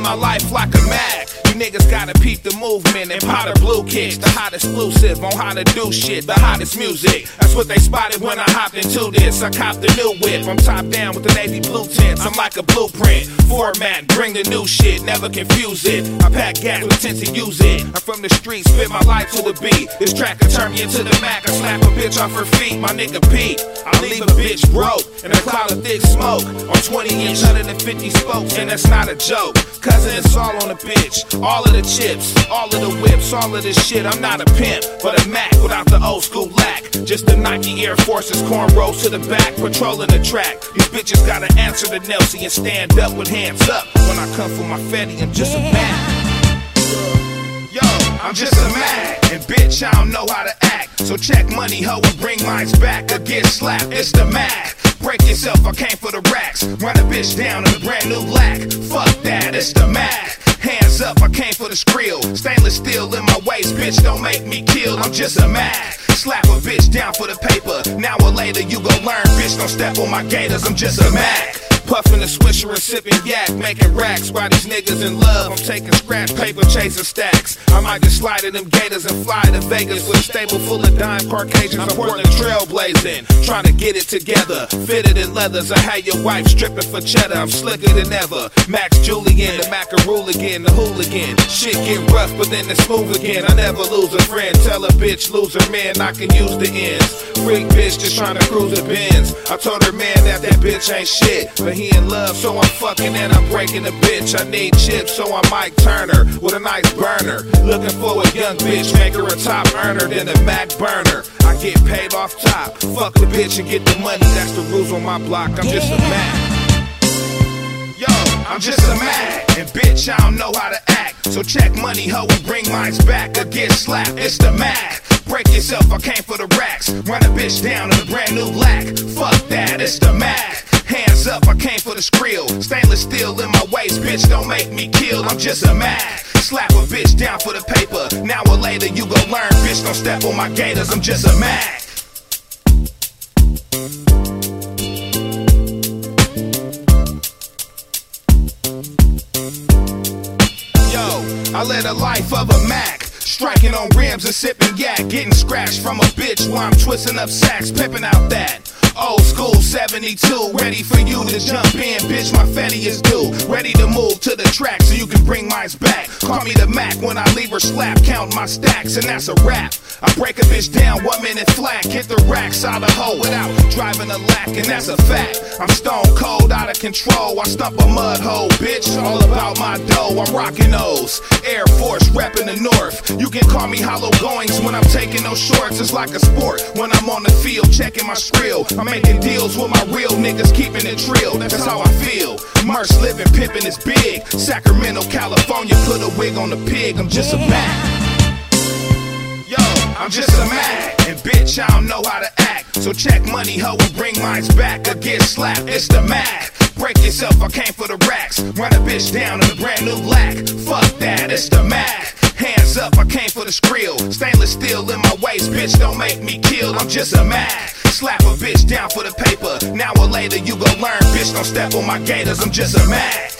My life like a mag. You niggas gotta peep the movement and powder blue kicks. The hot exclusive on how to do shit, the hottest music. That's what they spotted when I hopped into this. I copped the new whip. I'm top down with the navy blue tints. I'm like a blueprint. Format, bring the new shit, never confuse it. I pack gas with intent to use it. I'm from the streets, spit my life to the beat. This track will turn me into the Mac. I slap a bitch off her feet, my nigga Pete. I leave a bitch broke in a cloud of thick smoke. On 20 inch, 150 spokes, and that's not a joke. Cousin, it's all on the bitch. All of the chips, all of the whips, all of this shit. I'm not a pimp, but a Mac without the old school lack. Just the Nike Air Forces, cornrows to the back, patrolling the track. These bitches gotta answer to Nelsie and stand up with hands up. When I come for my Fetty, I'm just a Mac. I'm just a Mac, and bitch, I don't know how to act. So check money, hoe, and bring mines back or get slapped. It's the Mac. Break yourself, I came for the racks. Run a bitch down in a brand new lack. Fuck that, it's the Mac. Hands up, I came for the skrill. Stainless steel in my waist, bitch, don't make me kill. I'm just a Mac. Slap a bitch down for the paper. Now or later, you gon' learn, bitch, don't step on my gators. I'm just a Mac. Puffin' a swisher and sipping yak, making racks while these niggas in love. I'm taking scrap paper, chasing stacks. I might just slide in them gators and fly to Vegas with a stable full of dime Caucasians. I'm Portland trailblazing, trying to get it together. Fitted in leathers, I had your wife stripping for cheddar. I'm slicker than ever. Max Julien, the macaroon again, the hooligan. Shit get rough, but then it's smooth again. I never lose a friend. Tell a bitch, lose man, I can use the ends. Freak bitch just trying to cruise the bins. I told her man that that bitch ain't shit, but he in love, so I'm fucking and I'm breaking the bitch. I need chips, so I'm Mike Turner with a nice burner. Looking for a young bitch, make her a top earner than a Mac burner. I get paid off top, fuck the bitch and get the money. That's the rules on my block. I'm just a Mac. Yo, I'm just a Mac, and bitch, I don't know how to act. So check money, hoe, and bring mines back or get slapped. It's the Mac. Break yourself, I came for the racks. Run a bitch down in a brand new lack. Fuck that, it's the Mac. Hands up, I came for the skrill. Stainless steel in my waist, bitch, don't make me kill. I'm just a Mac. Slap a bitch down for the paper. Now or later, you gon' learn, bitch, don't step on my gators. I'm just a Mac. Yo, I led a life of a Mac. Striking on rims and sipping yak. Getting scratched from a bitch while I'm twisting up sacks, pimping out that. Old school 72, ready for you to jump in, bitch. My Fetty is due. Ready to move to the track so you can bring mines back. Call me the Mac when I leave her slap, count my stacks, and that's a wrap. I break a bitch down one minute flat, hit the racks out of hoe without driving a lack, and that's a fact. I'm stone cold, out of control. I stump a mud hole, bitch. All about my dough. I'm rocking those. Air Force repping the north. You can call me hollow goings when I'm taking those shorts. It's like a sport when I'm on the field checking my skrill. I'm making deals with my real niggas, keeping it trill. That's how I feel. Merch living, pimping is big. Sacramento, California, put a wig on the pig. I'm just a Mac. I'm just a Mac, and bitch, I don't know how to act. So check money, hoe, and bring mines back or get slapped. It's the Mac. Break yourself, I came for the racks. Run a bitch down in a brand new lack. Fuck that, it's the Mac. Hands up, I came for the skrill. Stainless steel in my waist, bitch, don't make me kill. I'm just a Mac. Slap a bitch down for the paper. Now or later, you gon' learn, bitch, don't step on my gators. I'm just a Mac.